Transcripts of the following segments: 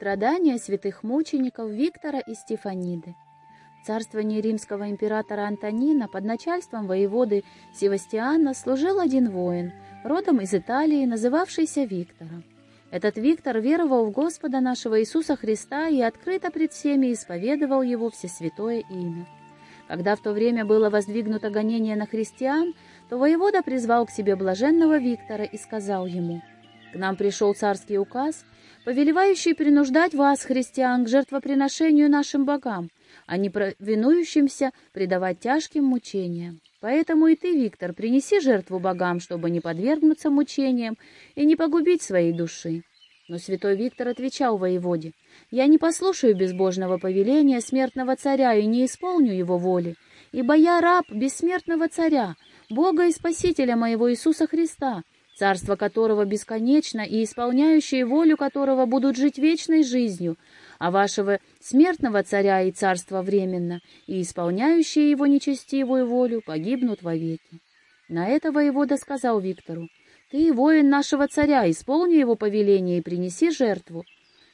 Страдания святых мучеников Виктора и Стефаниды. Царствование римского императора Антонина под начальством воеводы Севастиана служил один воин, родом из Италии, называвшийся Виктором. Этот Виктор веровал в Господа нашего Иисуса Христа и открыто пред всеми исповедовал Его всесвятое имя. Когда в то время было воздвигнуто гонение на христиан, то воевода призвал к себе блаженного Виктора и сказал ему, «К нам пришел царский указ, повелевающий принуждать вас, христиан, к жертвоприношению нашим богам, а не провинующимся предавать тяжким мучениям. Поэтому и ты, Виктор, принеси жертву богам, чтобы не подвергнуться мучениям и не погубить своей души». Но святой Виктор отвечал воеводе, «Я не послушаю безбожного повеления смертного царя и не исполню его воли, ибо я раб бессмертного царя, Бога и Спасителя моего Иисуса Христа, царство которого бесконечно и исполняющие волю которого будут жить вечной жизнью, а вашего смертного царя и царства временно, и исполняющие его нечестивую волю погибнут вовеки. На это воевода сказал Виктору, «Ты, воин нашего царя, исполни его повеление и принеси жертву».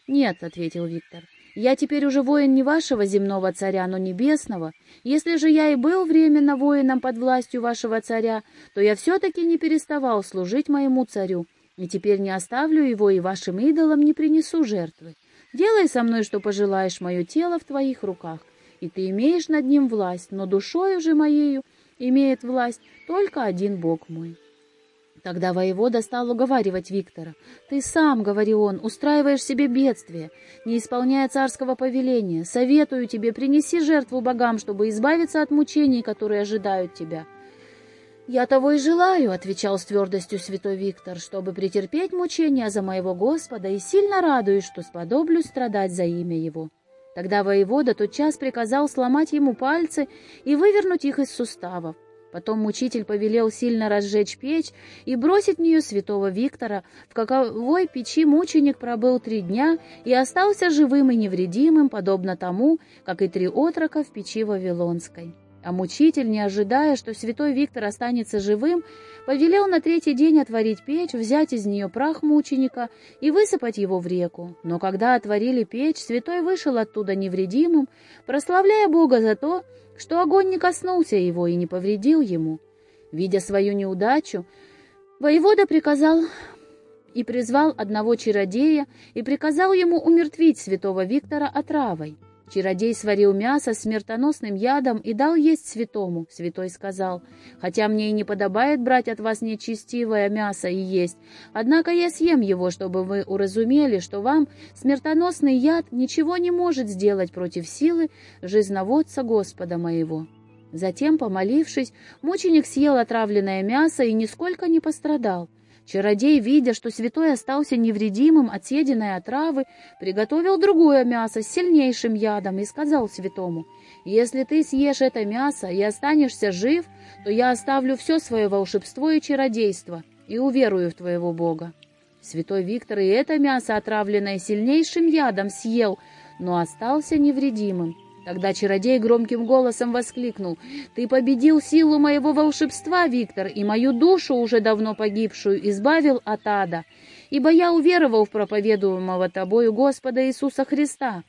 «Нет», — ответил Виктор, — я теперь уже воин не вашего земного царя, но небесного. Если же я и был временно воином под властью вашего царя, то я все-таки не переставал служить моему царю, и теперь не оставлю его и вашим идолам не принесу жертвы. Делай со мной, что пожелаешь, мое тело в твоих руках, и ты имеешь над ним власть, но душою же моею имеет власть только один Бог мой». Тогда воевода стал уговаривать Виктора. «Ты сам, — говорил он, — устраиваешь себе бедствие, не исполняя царского повеления. Советую тебе, принеси жертву богам, чтобы избавиться от мучений, которые ожидают тебя». «Я того и желаю, — отвечал с твердостью святой Виктор, — чтобы претерпеть мучения за моего Господа, и сильно радуюсь, что сподоблюсь страдать за имя Его». Тогда воевода тотчас приказал сломать ему пальцы и вывернуть их из суставов. Потом мучитель повелел сильно разжечь печь и бросить в нее святого Виктора, в каковой печи мученик пробыл три дня и остался живым и невредимым, подобно тому, как и три отрока в печи Вавилонской. А мучитель, не ожидая, что святой Виктор останется живым, повелел на третий день отворить печь, взять из нее прах мученика и высыпать его в реку. Но когда отворили печь, святой вышел оттуда невредимым, прославляя Бога за то, что огонь не коснулся его и не повредил ему. Видя свою неудачу, воевода приказал и призвал одного чародея и приказал ему умертвить святого Виктора отравой. Чародей сварил мясо с смертоносным ядом и дал есть святому. Святой сказал, «Хотя мне и не подобает брать от вас нечестивое мясо и есть, однако я съем его, чтобы вы уразумели, что вам смертоносный яд ничего не может сделать против силы жизноводца Господа моего». Затем, помолившись, мученик съел отравленное мясо и нисколько не пострадал. Чародей, видя, что святой остался невредимым от съеденной отравы, приготовил другое мясо с сильнейшим ядом и сказал святому, «Если ты съешь это мясо и останешься жив, то я оставлю все свое волшебство и чародейство и уверую в твоего Бога». Святой Виктор и это мясо, отравленное сильнейшим ядом, съел, но остался невредимым. Тогда чародей громким голосом воскликнул, «Ты победил силу моего волшебства, Виктор, и мою душу, уже давно погибшую, избавил от ада, ибо я уверовал в проповедуемого тобою Господа Иисуса Христа».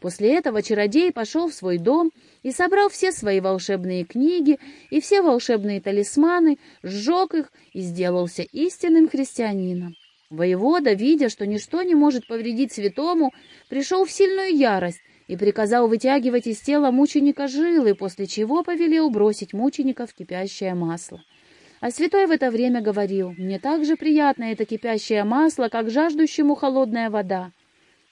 После этого чародей пошел в свой дом и собрал все свои волшебные книги и все волшебные талисманы, сжег их и сделался истинным христианином. Воевода, видя, что ничто не может повредить святому, пришел в сильную ярость и приказал вытягивать из тела мученика жилы, после чего повелел бросить мученика в кипящее масло. А святой в это время говорил, «Мне так же приятно это кипящее масло, как жаждущему холодная вода».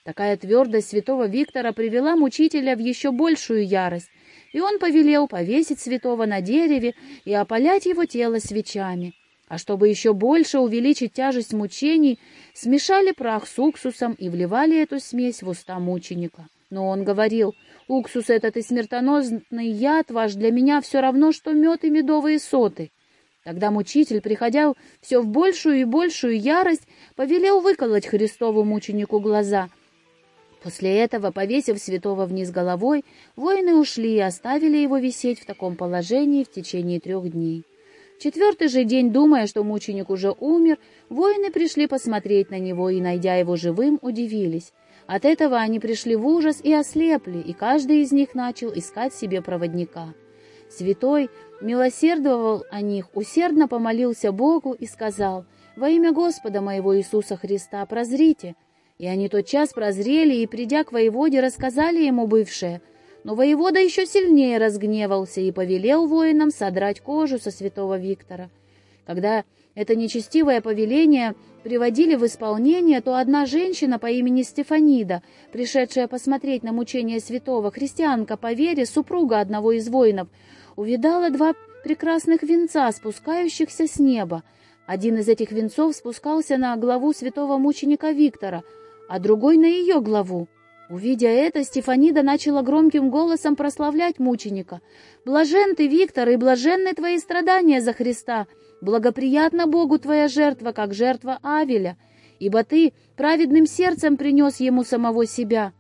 Такая твердость святого Виктора привела мучителя в еще большую ярость, и он повелел повесить святого на дереве и опалять его тело свечами. А чтобы еще больше увеличить тяжесть мучений, смешали прах с уксусом и вливали эту смесь в уста мученика. Но он говорил, уксус этот и смертоносный яд ваш для меня все равно, что мед и медовые соты. Тогда мучитель, приходя все в большую и большую ярость, повелел выколоть Христову мученику глаза. После этого, повесив святого вниз головой, воины ушли и оставили его висеть в таком положении в течение трех дней. четвертый же день, думая, что мученик уже умер, воины пришли посмотреть на него и, найдя его живым, удивились. От этого они пришли в ужас и ослепли, и каждый из них начал искать себе проводника. Святой милосердовал о них, усердно помолился Богу и сказал, «Во имя Господа моего Иисуса Христа прозрите». И они тотчас прозрели и, придя к воеводе, рассказали ему бывшее. Но воевода еще сильнее разгневался и повелел воинам содрать кожу со святого Виктора. Когда это нечестивое повеление приводили в исполнение, то одна женщина по имени Стефанида, пришедшая посмотреть на мучение святого, христианка по вере, супруга одного из воинов, увидала два прекрасных венца, спускающихся с неба. Один из этих венцов спускался на главу святого мученика Виктора, а другой на ее главу. Увидя это, Стефанида начала громким голосом прославлять мученика. «Блажен ты, Виктор, и блаженны твои страдания за Христа!» Благоприятна Богу твоя жертва, как жертва Авеля, ибо ты праведным сердцем принес ему самого себя.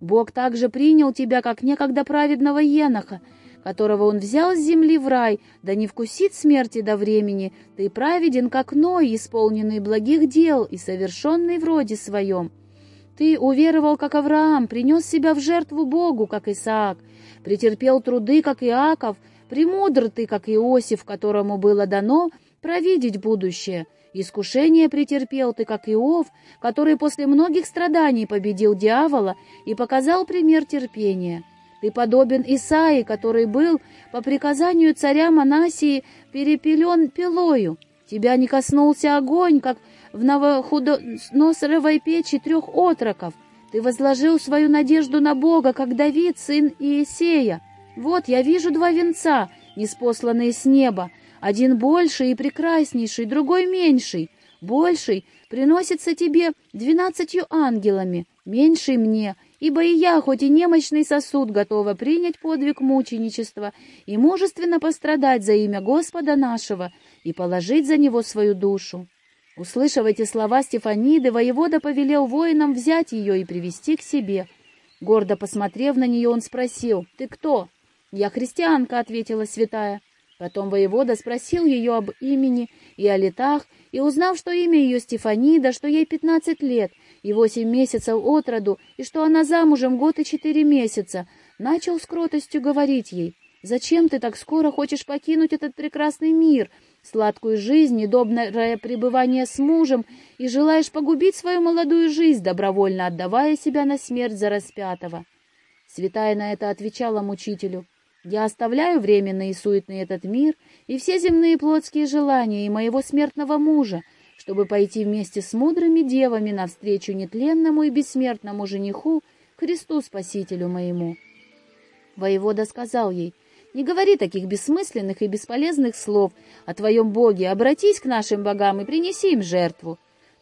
Бог также принял тебя, как некогда праведного Еноха, которого он взял с земли в рай, да не вкусит смерти до времени. Ты праведен, как Ной, исполненный благих дел и совершенный в роде своем. Ты уверовал, как Авраам, принес себя в жертву Богу, как Исаак, претерпел труды, как Иаков, Премудр ты, как Иосиф, которому было дано провидеть будущее. Искушение претерпел ты, как Иов, который после многих страданий победил дьявола и показал пример терпения. Ты подобен Исаии, который был, по приказанию царя Манасии, перепелен пилою. Тебя не коснулся огонь, как в новохудоносоровой печи трех отроков. Ты возложил свою надежду на Бога, как Давид, сын Иесея. Вот я вижу два венца, неспосланные с неба, один больший и прекраснейший, другой меньший. Больший приносится тебе двенадцатью ангелами, меньший мне, ибо и я, хоть и немощный сосуд, готова принять подвиг мученичества и мужественно пострадать за имя Господа нашего и положить за него свою душу. Услышав эти слова Стефаниды, воевода повелел воинам взять ее и привести к себе. Гордо посмотрев на нее, он спросил, «Ты кто?» «Я христианка», — ответила святая. Потом воевода спросил ее об имени и о летах, и узнав, что имя ее Стефанида, что ей пятнадцать лет и восемь месяцев от роду, и что она замужем год и четыре месяца, начал с кротостью говорить ей, «Зачем ты так скоро хочешь покинуть этот прекрасный мир, сладкую жизнь, недобное пребывание с мужем, и желаешь погубить свою молодую жизнь, добровольно отдавая себя на смерть за распятого?» Святая на это отвечала мучителю, я оставляю временный и суетный этот мир и все земные плотские желания и моего смертного мужа, чтобы пойти вместе с мудрыми девами навстречу нетленному и бессмертному жениху, Христу Спасителю моему». Воевода сказал ей, «Не говори таких бессмысленных и бесполезных слов о твоем Боге, обратись к нашим богам и принеси им жертву».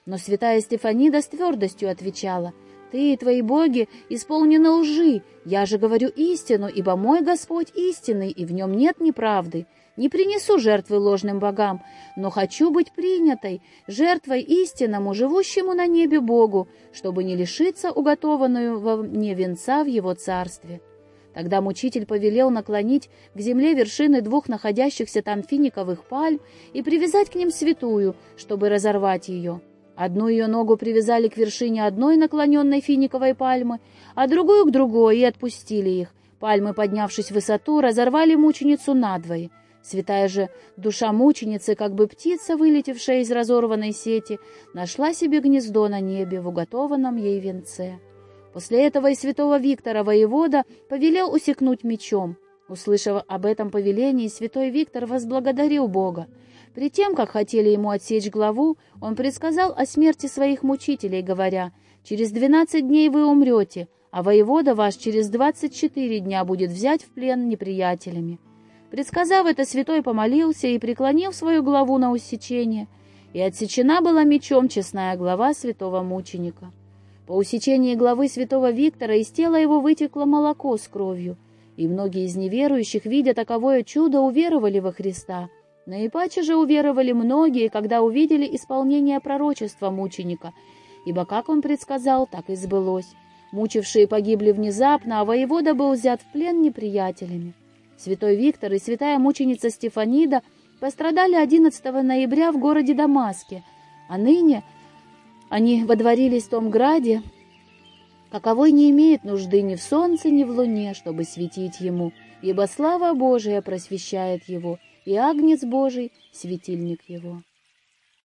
Но святая Стефанида с твердостью отвечала, — ты и твои боги исполнены лжи. Я же говорю истину, ибо мой Господь истинный, и в нем нет неправды. Не принесу жертвы ложным богам, но хочу быть принятой, жертвой истинному, живущему на небе Богу, чтобы не лишиться уготованную во мне венца в его царстве». Тогда мучитель повелел наклонить к земле вершины двух находящихся там финиковых пальм и привязать к ним святую, чтобы разорвать ее. Одну ее ногу привязали к вершине одной наклоненной финиковой пальмы, а другую к другой и отпустили их. Пальмы, поднявшись в высоту, разорвали мученицу надвое. Святая же душа мученицы, как бы птица, вылетевшая из разорванной сети, нашла себе гнездо на небе в уготованном ей венце. После этого и святого Виктора воевода повелел усекнуть мечом. Услышав об этом повелении, святой Виктор возблагодарил Бога. При тем, как хотели ему отсечь главу, он предсказал о смерти своих мучителей, говоря, «Через двенадцать дней вы умрете, а воевода ваш через двадцать четыре дня будет взять в плен неприятелями». Предсказав это, святой помолился и преклонил свою главу на усечение, и отсечена была мечом честная глава святого мученика. По усечении главы святого Виктора из тела его вытекло молоко с кровью, и многие из неверующих, видя таковое чудо, уверовали во Христа — Наипаче же уверовали многие, когда увидели исполнение пророчества мученика, ибо как он предсказал, так и сбылось. Мучившие погибли внезапно, а воевода был взят в плен неприятелями. Святой Виктор и святая мученица Стефанида пострадали 11 ноября в городе Дамаске, а ныне они водворились в том граде, каковой не имеет нужды ни в солнце, ни в луне, чтобы светить ему, ибо слава Божия просвещает его, и агнец Божий — светильник его.